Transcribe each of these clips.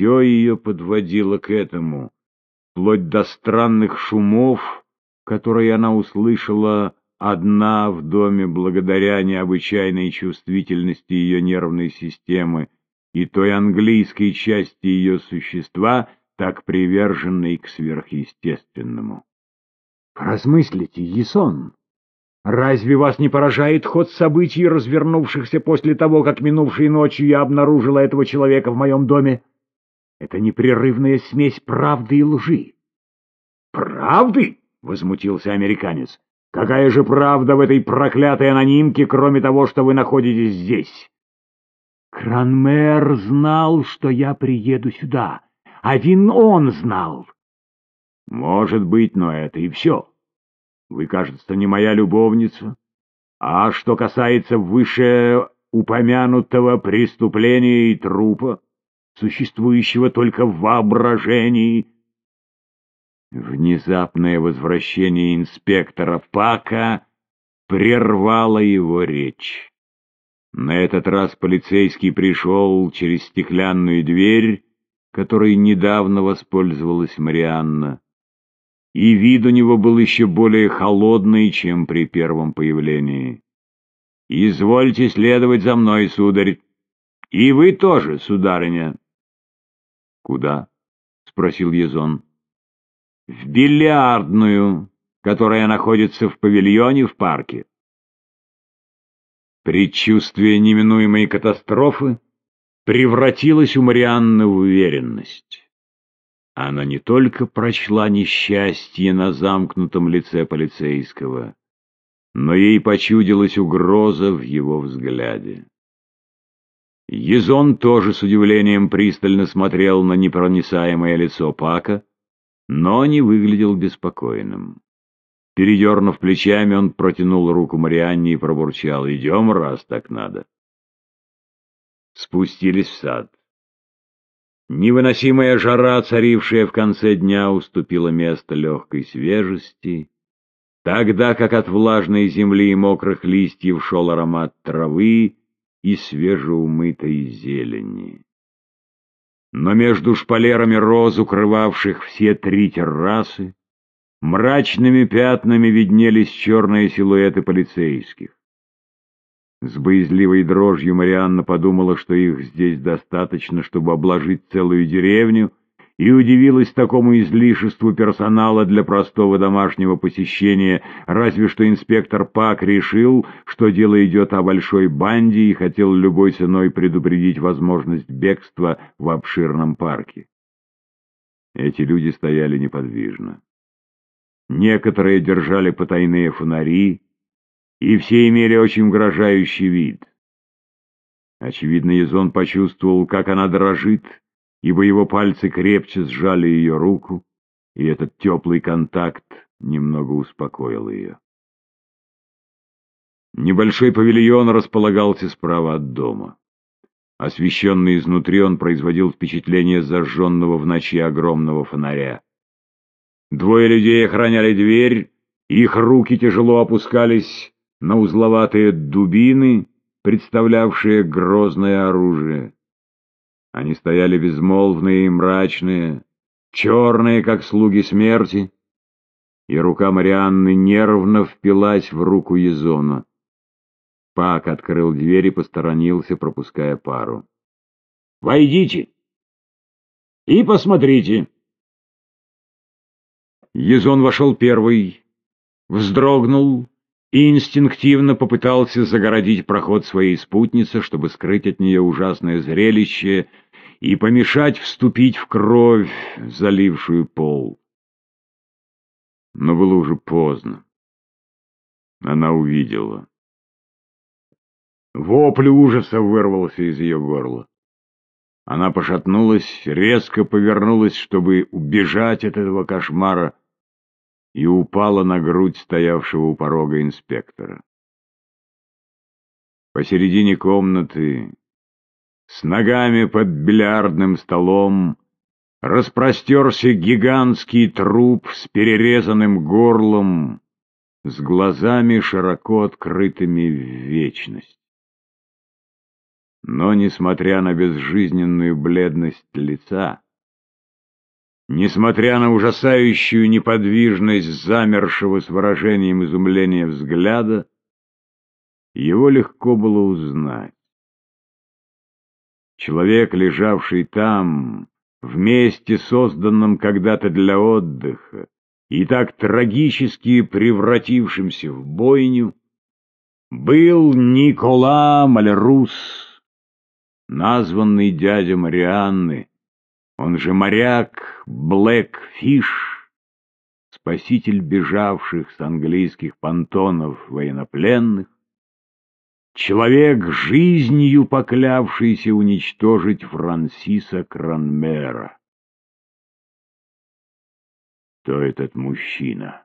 Все ее подводило к этому, вплоть до странных шумов, которые она услышала одна в доме благодаря необычайной чувствительности ее нервной системы и той английской части ее существа, так приверженной к сверхъестественному. Размыслите, Есон, разве вас не поражает ход событий, развернувшихся после того, как минувшей ночью я обнаружила этого человека в моем доме? Это непрерывная смесь правды и лжи. «Правды?» — возмутился американец. Какая же правда в этой проклятой анонимке, кроме того, что вы находитесь здесь? Кранмер знал, что я приеду сюда. Один он знал. Может быть, но это и все. Вы, кажется, не моя любовница. А что касается вышеупомянутого преступления и трупа, существующего только в воображении, Внезапное возвращение инспектора Пака прервало его речь. На этот раз полицейский пришел через стеклянную дверь, которой недавно воспользовалась Марианна. И вид у него был еще более холодный, чем при первом появлении. «Извольте следовать за мной, сударь. И вы тоже, сударыня». «Куда?» — спросил Езон в бильярдную, которая находится в павильоне в парке. Предчувствие неминуемой катастрофы превратилось у Марианны в уверенность. Она не только прочла несчастье на замкнутом лице полицейского, но ей почудилась угроза в его взгляде. Езон тоже с удивлением пристально смотрел на непроницаемое лицо Пака, но не выглядел беспокойным. Передернув плечами, он протянул руку Марианне и пробурчал. «Идем, раз так надо». Спустились в сад. Невыносимая жара, царившая в конце дня, уступила место легкой свежести, тогда как от влажной земли и мокрых листьев шел аромат травы и свежеумытой зелени но между шпалерами роз, укрывавших все три террасы, мрачными пятнами виднелись черные силуэты полицейских. С боязливой дрожью Марианна подумала, что их здесь достаточно, чтобы обложить целую деревню, и удивилась такому излишеству персонала для простого домашнего посещения, разве что инспектор Пак решил, что дело идет о большой банде и хотел любой ценой предупредить возможность бегства в обширном парке. Эти люди стояли неподвижно. Некоторые держали потайные фонари, и все имели очень угрожающий вид. Очевидно, Язон почувствовал, как она дрожит, ибо его пальцы крепче сжали ее руку, и этот теплый контакт немного успокоил ее. Небольшой павильон располагался справа от дома. Освещенный изнутри, он производил впечатление зажженного в ночи огромного фонаря. Двое людей охраняли дверь, их руки тяжело опускались на узловатые дубины, представлявшие грозное оружие. Они стояли безмолвные и мрачные, черные, как слуги смерти, и рука Марианны нервно впилась в руку Езона. Пак открыл дверь и посторонился, пропуская пару. «Войдите и посмотрите!» Езон вошел первый, вздрогнул и инстинктивно попытался загородить проход своей спутницы, чтобы скрыть от нее ужасное зрелище и помешать вступить в кровь, залившую пол. Но было уже поздно. Она увидела. Вопль ужаса вырвался из ее горла. Она пошатнулась, резко повернулась, чтобы убежать от этого кошмара, и упала на грудь стоявшего у порога инспектора. Посередине комнаты, с ногами под бильярдным столом, распростерся гигантский труп с перерезанным горлом, с глазами широко открытыми в вечность. Но, несмотря на безжизненную бледность лица, несмотря на ужасающую неподвижность замершего с выражением изумления взгляда, его легко было узнать. Человек, лежавший там, в месте, созданном когда-то для отдыха, и так трагически превратившимся в бойню, был Никола Малерус, названный дядя Марианны, он же моряк Блэкфиш, спаситель бежавших с английских понтонов военнопленных, человек, жизнью поклявшийся уничтожить Франсиса Кранмера. «Кто этот мужчина?»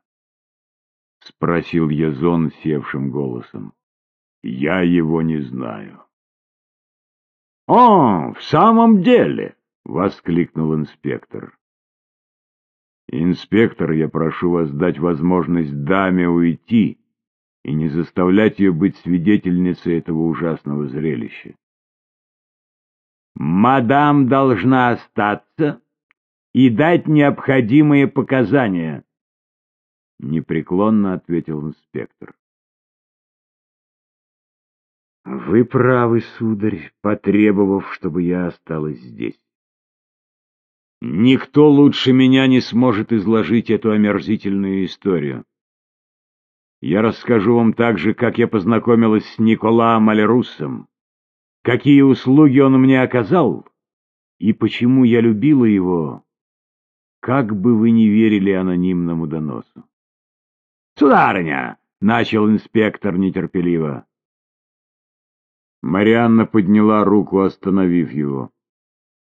— спросил Язон севшим голосом. «Я его не знаю». «О, в самом деле!» — воскликнул инспектор. «Инспектор, я прошу вас дать возможность даме уйти и не заставлять ее быть свидетельницей этого ужасного зрелища». «Мадам должна остаться и дать необходимые показания», — непреклонно ответил инспектор. «Вы правы, сударь, потребовав, чтобы я осталась здесь. Никто лучше меня не сможет изложить эту омерзительную историю. Я расскажу вам также, как я познакомилась с Николаем Алерусом, какие услуги он мне оказал и почему я любила его, как бы вы ни верили анонимному доносу. «Сударыня!» — начал инспектор нетерпеливо. Марианна подняла руку, остановив его.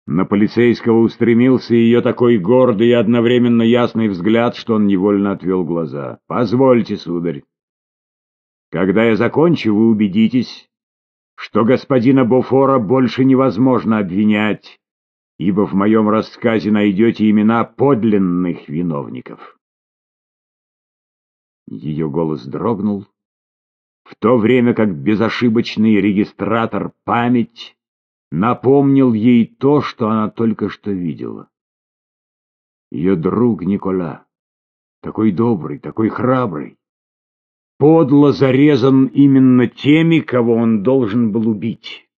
На полицейского устремился ее такой гордый и одновременно ясный взгляд, что он невольно отвел глаза. «Позвольте, сударь. Когда я закончу, вы убедитесь, что господина Бофора больше невозможно обвинять, ибо в моем рассказе найдете имена подлинных виновников». Ее голос дрогнул, в то время как безошибочный регистратор «Память» напомнил ей то, что она только что видела. Ее друг Никола, такой добрый, такой храбрый, подло зарезан именно теми, кого он должен был убить.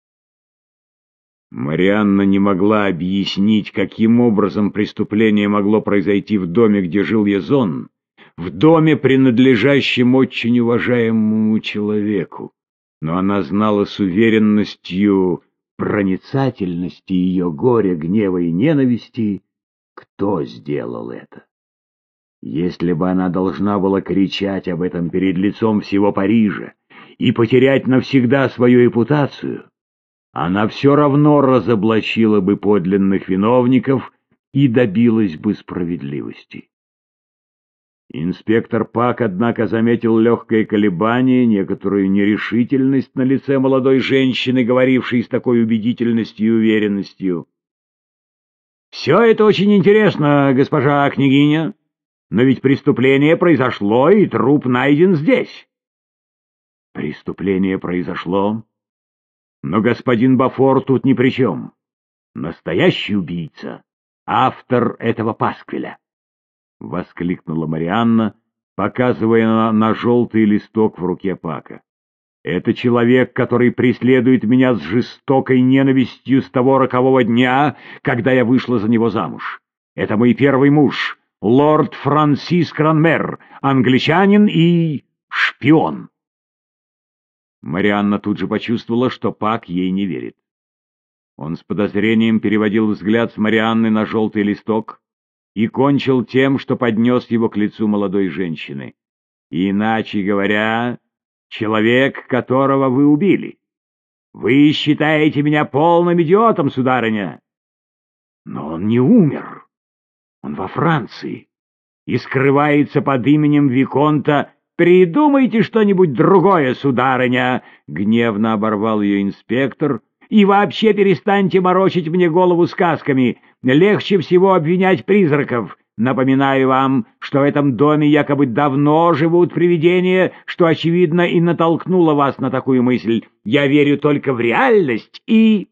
Марианна не могла объяснить, каким образом преступление могло произойти в доме, где жил Язон, в доме, принадлежащем очень уважаемому человеку. Но она знала с уверенностью проницательности ее горя, гнева и ненависти, кто сделал это. Если бы она должна была кричать об этом перед лицом всего Парижа и потерять навсегда свою репутацию, она все равно разоблачила бы подлинных виновников и добилась бы справедливости. Инспектор Пак, однако, заметил легкое колебание, некоторую нерешительность на лице молодой женщины, говорившей с такой убедительностью и уверенностью. «Все это очень интересно, госпожа княгиня, но ведь преступление произошло, и труп найден здесь». «Преступление произошло, но господин Бафор тут ни при чем. Настоящий убийца — автор этого пасквиля». — воскликнула Марианна, показывая на, на желтый листок в руке Пака. «Это человек, который преследует меня с жестокой ненавистью с того рокового дня, когда я вышла за него замуж. Это мой первый муж, лорд Франсис Кранмер, англичанин и шпион». Марианна тут же почувствовала, что Пак ей не верит. Он с подозрением переводил взгляд с Марианны на желтый листок, и кончил тем, что поднес его к лицу молодой женщины. Иначе говоря, человек, которого вы убили. Вы считаете меня полным идиотом, сударыня? Но он не умер. Он во Франции и скрывается под именем Виконта «Придумайте что-нибудь другое, сударыня!» — гневно оборвал ее инспектор — и вообще перестаньте морочить мне голову сказками. Легче всего обвинять призраков. Напоминаю вам, что в этом доме якобы давно живут привидения, что, очевидно, и натолкнуло вас на такую мысль. Я верю только в реальность и